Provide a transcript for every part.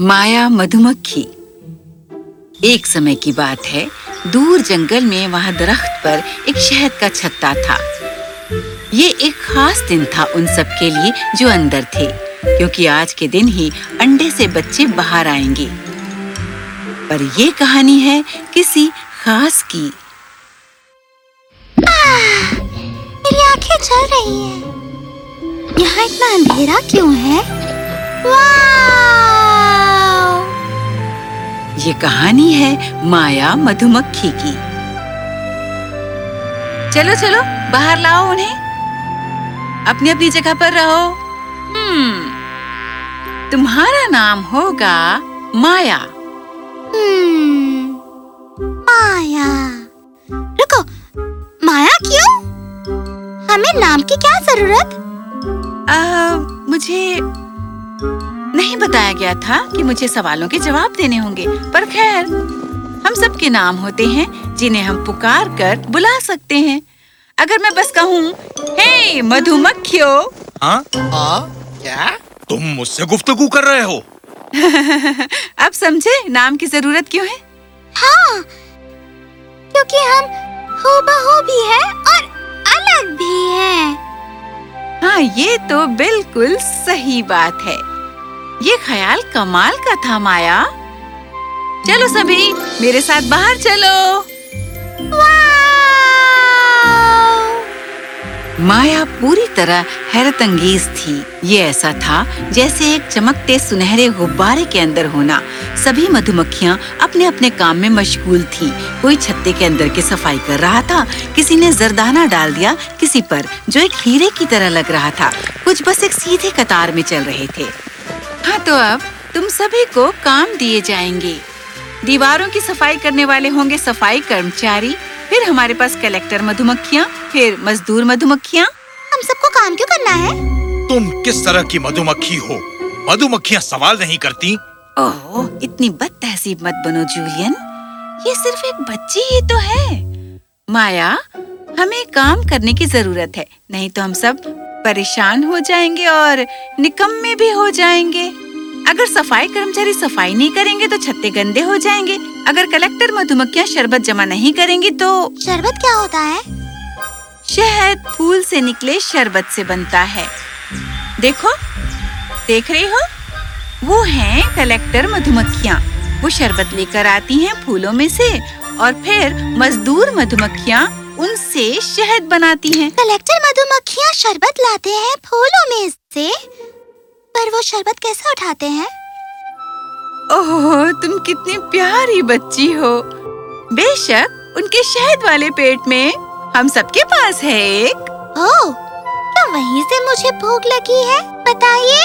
مایا مدھ مکھی ایک سمے کی بات ہے، دور جنگل میں وہاں درخت پر ایک شہد کا چھتا تھا۔ یہ ایک خاص دن تھا ان سب کے لیے جو اندر تھے، کیونکہ آج کے دن ہی انڈے سے بچے باہر آئیں گے۔ پر یہ کہانی ہے کسی خاص کی۔ میری آنکھیں چل رہی ہیں۔ یہاں اتنا اندھیرا کیوں ہے؟ واہ! یہ کہانی ہے مایا مدھو مکھی کی۔ چلو چلو باہر لاؤ انہیں۔ اپنی اپنی جگہ پر رہو۔ hmm. تمہارا نام ہوگا مایا۔ مایا۔ رکو مایا کیوں؟ ہمیں نام کی کیا ضرورت؟ مجھے نہیں بتایا گیا تھا کہ مجھے سوالوں کے جواب دینے ہوں گے پر خیر ہم سب کے نام ہوتے ہیں جنہیں ہم پکار کر بلا سکتے ہیں۔ اگر میں بس کہوں hey, مدھو مکھیو ہاں کیا؟ تم مجھ سے گفتگو کر رہے ہو۔ اب سمجھے نام کی ضرورت کیوں ہے؟ ہاں کیونکہ ہم ہو بہو بھی ہے اور الگ بھی ہے ہاں یہ تو بالکل صحیح بات ہے۔ یہ خیال کمال کا تھا، مایا۔ چلو سبھی، میرے ساتھ باہر چلو۔ مایا پوری طرح حیرت انگیز تھی۔ یہ ایسا تھا جیسے ایک چمکتے سنہرے غبارے کے اندر ہونا۔ سبھی مدھو مکھیاں اپنے اپنے کام میں مشغول تھی کوئی چھتے کے اندر کی صفائی کر رہا تھا، کسی نے زردانہ ڈال دیا کسی پر جو ایک ہیرے کی طرح لگ رہا تھا۔ کچھ بس ایک سیدھے قطار میں چل رہے تھے۔ ہاں تو اب تم سبھی کو کام دیے جائیں گے۔ دیواروں کی صفائی کرنے والے ہوں گے صفائی کرمچاری پھر ہمارے پاس کلیکٹر مدھو مکھیاں پھر مزدور مدھو مکھیاں ہم سب کو کام کیوں کرنا ہے؟ تم کس طرح کی مدھو مکھی ہو؟ مدھو مکھیاں سوال نہیں کرتی۔ اوہ اتنی بد تہذیب مت بنو جولین۔ یہ صرف ایک بچی ہی تو ہے۔ مایا ہمیں کام کرنے کی ضرورت ہے نہیں تو ہم سب پریشان ہو جائیں گے اور نکم میں بھی ہو جائیں گے۔ اگر صفائی کرمچاری صفائی نہیں کریں گے تو چھتے گندے ہو جائیں گے۔ اگر کلیکٹر مدھومکیاں شربت جمع نہیں کریں گی تو شربت کیا ہوتا ہے؟ شہد پھول سے نکلے شربت سے بنتا ہے۔ دیکھو دیکھ رہے ہو؟ وہ ہیں کلیکٹر مدھومکیاں۔ وہ شربت لے کر آتی ہیں پھولوں میں سے اور پھر مزدور مدھومکیاں۔ ان سے شہد بناتی ہیں۔ کلیکٹر مدھو مکھیاں شربت لاتے ہیں پھولوں میں سے۔ پر وہ شربت کیسے اٹھاتے ہیں؟ اوہ تم کتنی پیاری بچی ہو۔ بے شک ان کے شہد والے پیٹ میں ہم سب کے پاس ہے ایک۔ اوہ تو وہیں سے مجھے بھوک لگی ہے بتائیے؟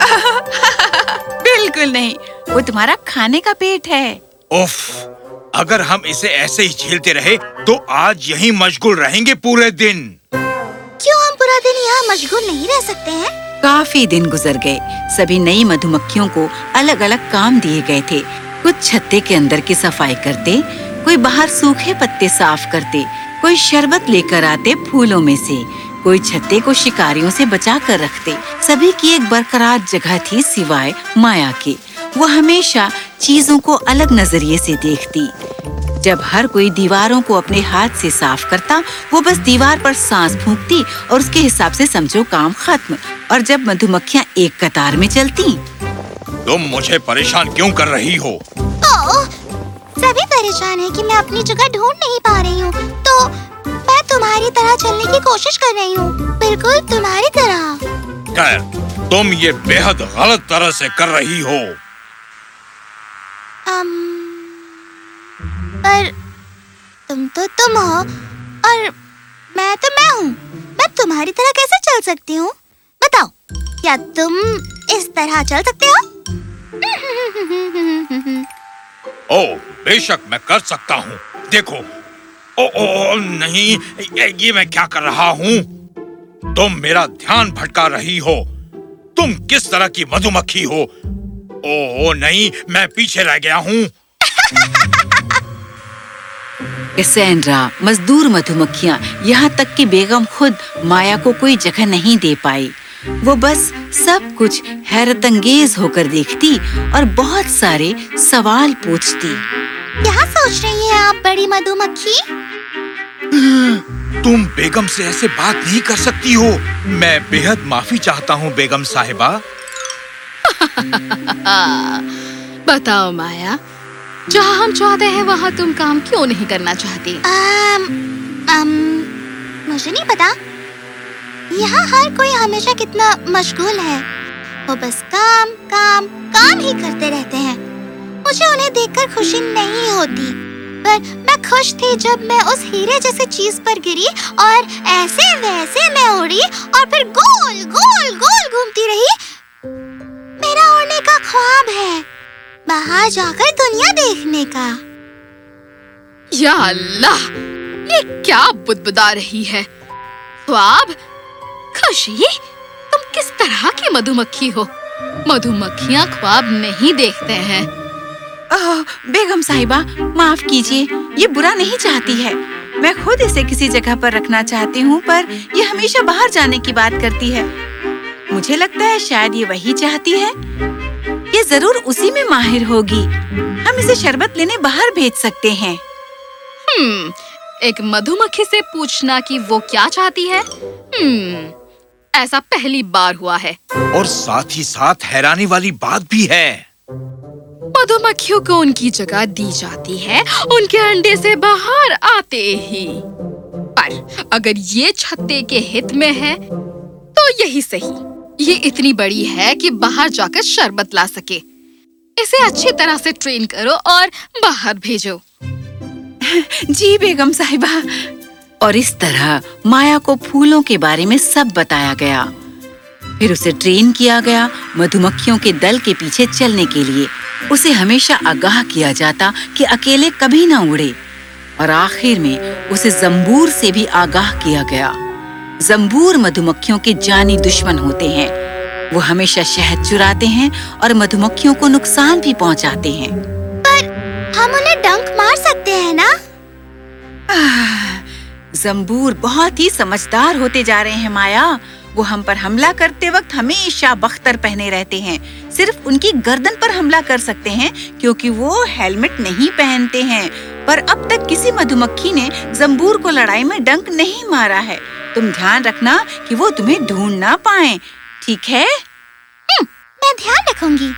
بالکل نہیں وہ تمہارا کھانے کا پیٹ ہے۔ اوف اگر ہم اسے ایسے ہی جھیلتے رہے تو آج یہیں مشغول رہیں گے پورے دن۔ کیوں ہم پورا دن یہاں مشغول نہیں رہ سکتے ہیں؟ کافی دن گزر گئے۔ سبھی نئی مدھو مکھیوں کو الگ الگ کام دیے گئے تھے۔ کچھ چھتے کے اندر کی صفائی کرتے کوئی باہر سوکھے پتے صاف کرتے کوئی شربت لے کر آتے پھولوں میں سے۔ کوئی چھتے کو شکاریوں سے بچا کر رکھتے۔ سبھی کی ایک برقرار جگہ تھی سوائے مایا کے۔ وہ ہمیشہ چیزوں کو الگ نظریے سے دیکھتی۔ جب ہر کوئی دیواروں کو اپنے ہاتھ سے صاف کرتا وہ بس دیوار پر سانس پھونکتی اور اس کے حساب سے سمجھو کام ختم۔ اور جب مدھو مکھیاں ایک قطار میں چلتی۔ تم مجھے پریشان کیوں کر رہی ہو؟ سبھی پریشان ہے کہ میں اپنی جگہ ڈھونڈ نہیں پا رہی ہوں۔ تو میں تمہاری طرح چلنے کی کوشش کر رہی ہوں۔ بالکل تمہاری طرح۔ تم یہ بے حد غلط طرح سے کر رہی ہو۔ ام، پر تم تو تم ہو، اور میں تو میں ہوں۔ میں تمہاری طرح کیسے چل سکتی ہوں؟ بتاؤ، کیا تم اس طرح چل سکتے ہو؟ او بے شک میں کر سکتا ہوں۔ دیکھو او او نہیں، یہ میں کیا کر رہا ہوں؟ تم میرا دھیان بھٹکا رہی ہو۔ تم کس طرح کی مدھو مکھی ہو؟ اوہ نہیں میں پیچھے رہ گیا ہوں۔ کسینڈرا مزدور مدھو مکھیاں یہاں تک کہ بیگم خود مایا کو کوئی جگہ نہیں دے پائی۔ وہ بس سب کچھ حیرت انگیز ہو کر دیکھتی اور بہت سارے سوال پوچھتی۔ کیا سوچ رہی ہیں آپ بڑی مدھو مکھی تم بیگم سے ایسے بات نہیں کر سکتی ہو۔ میں بے حد معافی چاہتا ہوں بیگم صاحبہ۔ بتاؤ مایا جہاں ہم چاہتے ہیں وہاں تم کام کیوں نہیں کرنا چاہتی مجھے نہیں پتا یہاں ہر کوئی ہمیشہ کتنا مشغول ہے وہ بس کام کام کام ہی کرتے رہتے ہیں مجھے انہیں دیکھ کر خوشی نہیں ہوتی پر میں خوش تھی جب میں اس ہیرے جیسے چیز پر گری اور ایسے ویسے میں اڑی اور پھر گول گول گول گھومتی رہی کا خواب ہے۔ باہر جا کر دنیا دیکھنے کا۔ یا اللہ یہ کیا بد بدا رہی ہے؟ خواب؟ خوشی تم کس طرح کی مدھو مکھی ہو؟ مدھو مکھیاں خواب نہیں دیکھتے ہیں۔ بیگم صاحبہ معاف کیجیے یہ برا نہیں چاہتی ہے۔ میں خود اسے کسی جگہ پر رکھنا چاہتی ہوں پر یہ ہمیشہ باہر جانے کی بات کرتی ہے۔ مجھے لگتا ہے شاید یہ وہی چاہتی ہے۔ یہ ضرور اسی میں ماہر ہوگی۔ ہم اسے شربت لینے باہر بھیج سکتے ہیں۔ ہم ایک مدھو مکھی سے پوچھنا کہ وہ کیا چاہتی ہے؟ ہم ایسا پہلی بار ہوا ہے۔ اور ساتھ ہی ساتھ حیرانی والی بات بھی ہے۔ مدھو مکھیوں کو ان کی جگہ دی جاتی ہے ان کے انڈے سے باہر آتے ہی۔ پر اگر یہ چھتے کے ہت میں ہے تو یہی صحیح۔ یہ اتنی بڑی ہے کہ باہر جا کر شربت لا سکے۔ اسے اچھی طرح سے ٹرین کرو اور باہر بھیجو۔ جی بیگم صاحبہ۔ اور اس طرح مایا کو پھولوں کے بارے میں سب بتایا گیا۔ پھر اسے ٹرین کیا گیا مدھو مکھیوں کے دل کے پیچھے چلنے کے لیے۔ اسے ہمیشہ آگاہ کیا جاتا کہ اکیلے کبھی نہ اڑے۔ اور آخر میں اسے زمبور سے بھی آگاہ کیا گیا۔ زمبور مدھو مکھیوں کے جانی دشمن ہوتے ہیں۔ وہ ہمیشہ شہد چراتے ہیں اور مدھو مکھیوں کو نقصان بھی پہنچاتے ہیں۔ پر ہم انہیں ڈنک مار سکتے ہیں نا؟ زمبور بہت ہی سمجھدار ہوتے جا رہے ہیں مایا۔ وہ ہم پر حملہ کرتے وقت ہمیشہ بختر پہنے رہتے ہیں۔ صرف ان کی گردن پر حملہ کر سکتے ہیں کیونکہ وہ ہیلمٹ نہیں پہنتے ہیں۔ پر اب تک کسی مدھو مکھی نے زمبور کو لڑائی میں ڈنک نہیں مارا ہے۔ تم دھیان رکھنا کہ وہ تمہیں ڈھونڈ نہ پائیں۔ ٹھیک ہے؟ میں دھیان رکھوں گی۔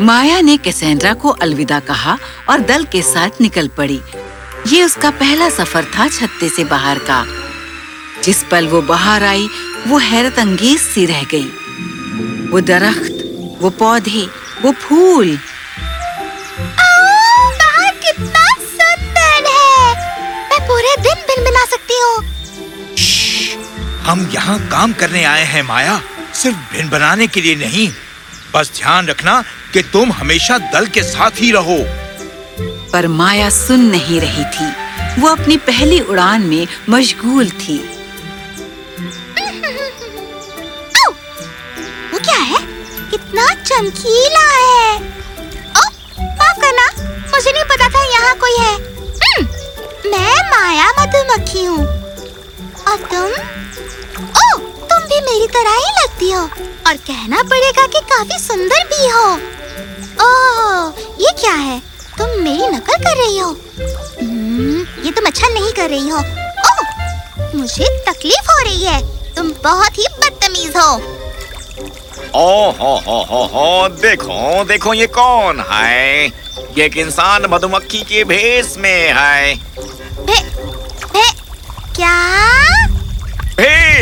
مایا نے کیسینڈرا کو الوداع کہا اور دل کے ساتھ نکل پڑی۔ یہ اس کا پہلا سفر تھا چھتے سے باہر کا۔ جس پل وہ باہر آئی وہ حیرت انگیز سی رہ گئی۔ وہ درخت وہ پودے وہ پھول۔ ہم یہاں کام کرنے آئے ہیں مایا صرف بھن بنانے کے لیے نہیں۔ بس دھیان رکھنا کہ تم ہمیشہ دل کے ساتھ ہی رہو۔ پر مایا سن نہیں رہی تھی۔ وہ اپنی پہلی اڑان میں مشغول تھی۔ وہ کیا ہے؟ کتنا چمکیلا ہے۔ معاف کرنا مجھے نہیں پتا تھا یہاں کوئی ہے۔ میں مایا مدھو مکھی ہوں۔ آٹم او تم بھی میری طرح ہی لگتی ہو۔ اور کہنا پڑے گا کہ کافی سندر بھی ہو۔ او یہ کیا ہے؟ تم میری نقل کر رہی ہو۔ یہ تم اچھا نہیں کر رہی ہو۔ او مجھے تکلیف ہو رہی ہے۔ تم بہت ہی بدتمیز ہو۔ او ہو ہو ہو ہو دیکھو دیکھو یہ کون ہے؟ یہ ایک انسان مدھو مکھی کے بھیس میں ہے۔ بھے بھے کیا؟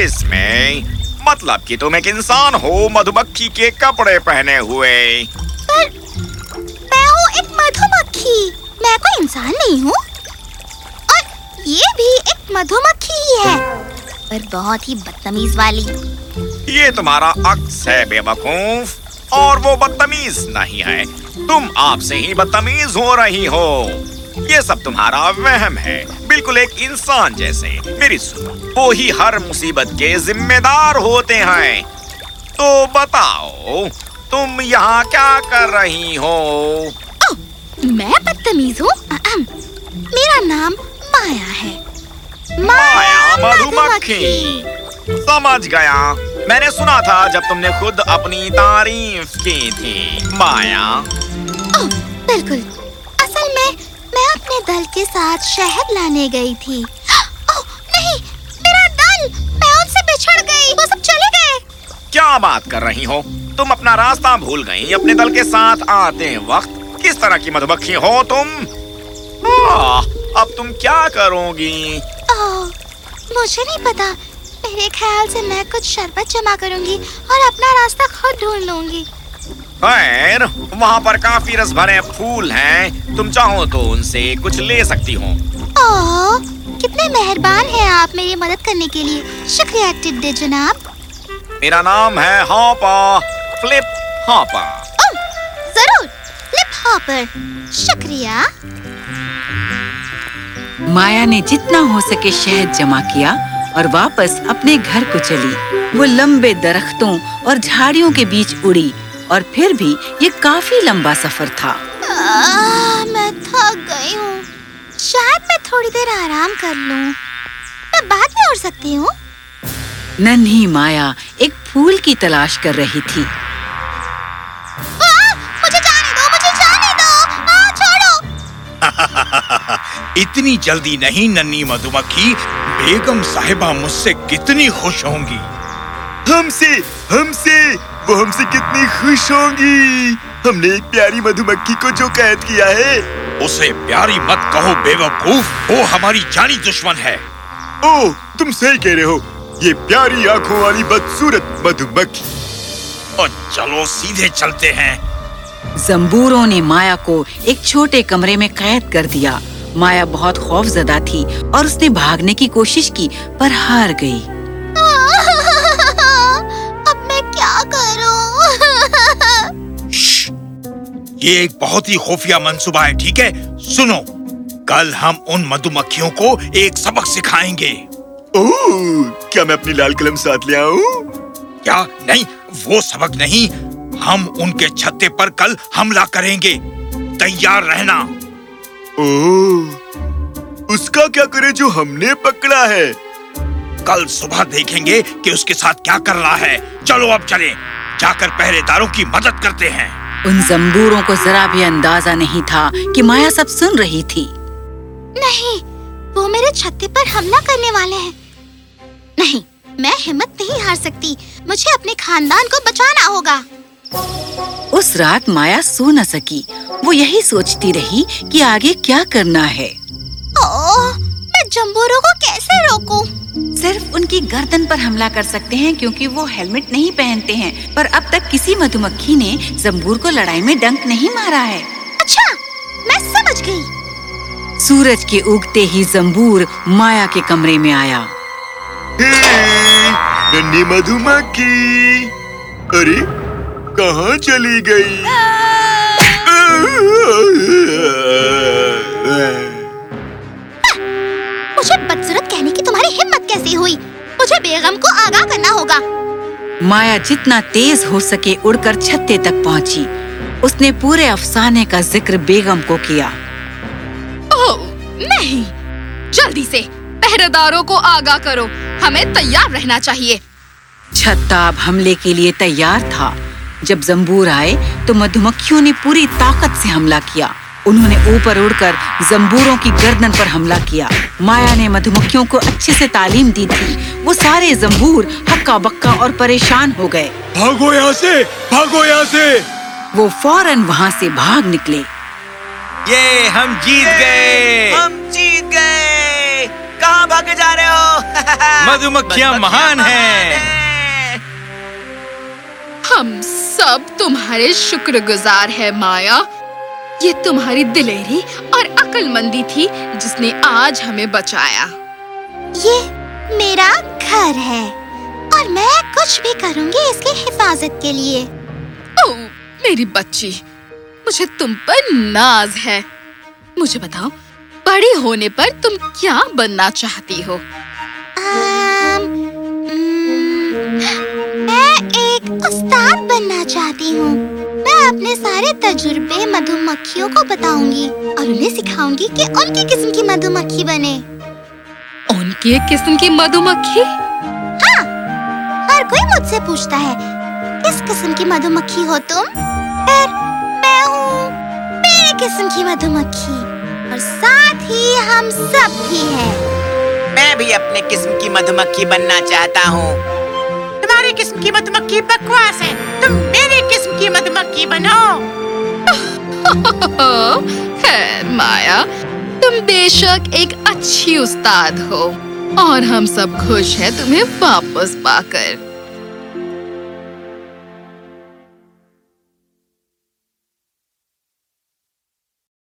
اس میں مطلب کہ تم ایک انسان ہو مدھو مکھی کے کپڑے پہنے ہوئے۔ پر میں ہوں ایک مدھو مکھی میں کوئی انسان نہیں ہوں۔ اور یہ بھی ایک مدھو مکھی ہی ہے۔ پر بہت ہی بدتمیز والی۔ یہ تمہارا عکس ہے بے وقوف۔ اور وہ بدتمیز نہیں ہے۔ تم آپ سے ہی بدتمیز ہو رہی ہو۔ یہ سب تمہارا وہم ہے۔ بالکل ایک انسان جیسے۔ میری سنو وہ ہی ہر مصیبت کے ذمہ دار ہوتے ہیں۔ تو بتاؤ تم یہاں کیا کر رہی ہو؟ میں بدتمیز ہوں؟ میرا نام مایا ہے۔ مایا مدھو مکھی سمجھ گیا۔ میں نے سنا تھا جب تم نے خود اپنی تعریف کی تھی۔ مایا۔ بالکل۔ اصل میں میں اپنے دل کے ساتھ شہد لانے گئی تھی۔ اوہ، نہیں میرا دل! میں ان سے بچھڑ گئی۔ وہ سب چلے گئے۔ کیا بات کر رہی ہو؟ تم اپنا راستہ بھول گئی اپنے دل کے ساتھ آتے وقت کس طرح کی مدھمکھی ہو تم؟ اب تم کیا کرو گی؟ مجھے نہیں پتا۔ میرے خیال سے میں کچھ شربت جمع کروں گی اور اپنا راستہ خود ڈھونڈ لوں گی۔ خیر وہاں پر کافی رس بھرے پھول ہیں۔ تم چاہو تو ان سے کچھ لے سکتی ہو اوہ، کتنے مہربان ہیں آپ میری مدد کرنے کے لیے۔ شکریہ ٹڈے جناب۔ میرا نام ہے ہاپا فلپ ہاپا۔ ضرور لپ ہاپر۔ شکریہ۔ مایا نے جتنا ہو سکے شہد جمع کیا اور واپس اپنے گھر کو چلی۔ وہ لمبے درختوں اور جھاڑیوں کے بیچ اڑی۔ اور پھر بھی یہ کافی لمبا سفر تھا۔ میں تھک گئی ہوں۔ شاید میں تھوڑی دیر آرام کر لوں۔ میں بعد میں اڑ سکتی ہوں۔ ننھی مایا ایک پھول کی تلاش کر رہی تھی۔ آہ، مجھے جانے دو مجھے جانے دو۔ آہ، چھوڑو۔ اتنی جلدی نہیں ننی مدھمکھی بیگم صاحبہ مجھ سے کتنی خوش ہوں گی۔ ہم سے ہم سے۔ وہ ہم سے کتنی خوش ہوں گی۔ ہم نے ایک پیاری مدھو مکھی کو جو قید کیا ہے۔ اسے پیاری مت کہو بے وقوف وہ ہماری جانی دشمن ہے۔ او تم صحیح کہہ رہے ہو۔ یہ پیاری آنکھوں والی بدصورت مدھو مکھی اور چلو سیدھے چلتے ہیں۔ زمبوروں نے مایا کو ایک چھوٹے کمرے میں قید کر دیا۔ مایا بہت خوف زدہ تھی اور اس نے بھاگنے کی کوشش کی پر ہار گئی۔ یہ ایک بہت ہی خفیہ منصوبہ ہے ٹھیک ہے؟ سنو کل ہم ان مدھو مکھیوں کو ایک سبق سکھائیں گے۔ کیا میں اپنی لال قلم ساتھ لے آؤں؟ کیا؟ نہیں وہ سبق نہیں۔ ہم ان کے چھتے پر کل حملہ کریں گے۔ تیار رہنا۔ اس کا کیا کرے جو ہم نے پکڑا ہے؟ کل صبح دیکھیں گے کہ اس کے ساتھ کیا کر رہا ہے۔ چلو اب چلیں۔ جا کر پہرے داروں کی مدد کرتے ہیں۔ ان زمبوروں کو ذرا بھی اندازہ نہیں تھا کہ مایا سب سن رہی تھی۔ نہیں وہ میرے چھتے پر حملہ کرنے والے ہیں۔ نہیں میں ہمت نہیں ہار سکتی۔ مجھے اپنے خاندان کو بچانا ہوگا۔ اس رات مایا سو نہ سکی۔ وہ یہی سوچتی رہی کہ آگے کیا کرنا ہے۔ جمبوروں کو کیسے روکوں؟ صرف ان کی گردن پر حملہ کر سکتے ہیں کیونکہ وہ ہیلمٹ نہیں پہنتے ہیں۔ پر اب تک کسی مدھو مکھی نے زمبور کو لڑائی میں ڈنک نہیں مارا ہے۔ اچھا میں سمجھ گئی۔ سورج کے اگتے ہی زمبور مایا کے کمرے میں آیا۔ مدھو مکھی ارے کہاں چلی گئی؟ مجھے بدصورت کہنے کی تمہاری ہمت کیسی ہوئی؟ مجھے بیگم کو آگاہ کرنا ہوگا۔ مایا جتنا تیز ہو سکے اڑ کر چھتے تک پہنچی۔ اس نے پورے افسانے کا ذکر بیگم کو کیا۔ اوہ، نہیں۔ جلدی سے۔ پہرے داروں کو آگاہ کرو۔ ہمیں تیار رہنا چاہیے۔ چھتا اب حملے کے لیے تیار تھا۔ جب زمبور آئے تو مدھمکھیوں نے پوری طاقت سے حملہ کیا۔ انہوں نے اوپر اڑ کر زمبوروں کی گردن پر حملہ کیا۔ مایا نے مدھمکھیوں کو اچھے سے تعلیم دی تھی۔ وہ سارے زمبور ہکا بکا اور پریشان ہو گئے۔ بھاگو یہاں سے بھاگو یہاں سے۔ وہ فوراً وہاں سے بھاگ نکلے۔ یہ ہم جیت گئے۔ ہم جیت گئے۔ کہاں بھاگے جا رہے ہو؟ مدھو مکھیاں مہان ہیں۔ ہم سب تمہارے شکر گزار ہے مایا۔ یہ تمہاری دلیری اور عقل مندی تھی جس نے آج ہمیں بچایا۔ یہ میرا گھر ہے اور میں کچھ بھی کروں گی اس کی حفاظت کے لیے۔ او میری بچی مجھے تم پر ناز ہے۔ مجھے بتاؤ بڑی ہونے پر تم کیا بننا چاہتی ہو؟ میں ایک استاد بننا چاہتی ہوں۔ اپنے سارے تجربے مدھو مکھیوں کو بتاؤں گی اور انہیں سکھاؤں گی کہ ان کی قسم کی مدھو مکھی بنے۔ ان کی قسم کی مدھو مکھی ہاں ہر کوئی مجھ سے پوچھتا ہے کس قسم کی مدھو مکھی ہو تم؟ پھر میں ہوں میرے قسم کی مدھو مکھی اور ساتھ ہی ہم سب بھی ہیں۔ میں بھی اپنے قسم کی مدھو مکھی بننا چاہتا ہوں۔ تمہاری قسم کی مدھو مکھی بکواس ہے۔ تم قسم کی مد مکھی بناؤ؟ خیر مایا، تم بے شک ایک اچھی استاد ہو اور ہم سب خوش ہیں تمہیں واپس پا کر۔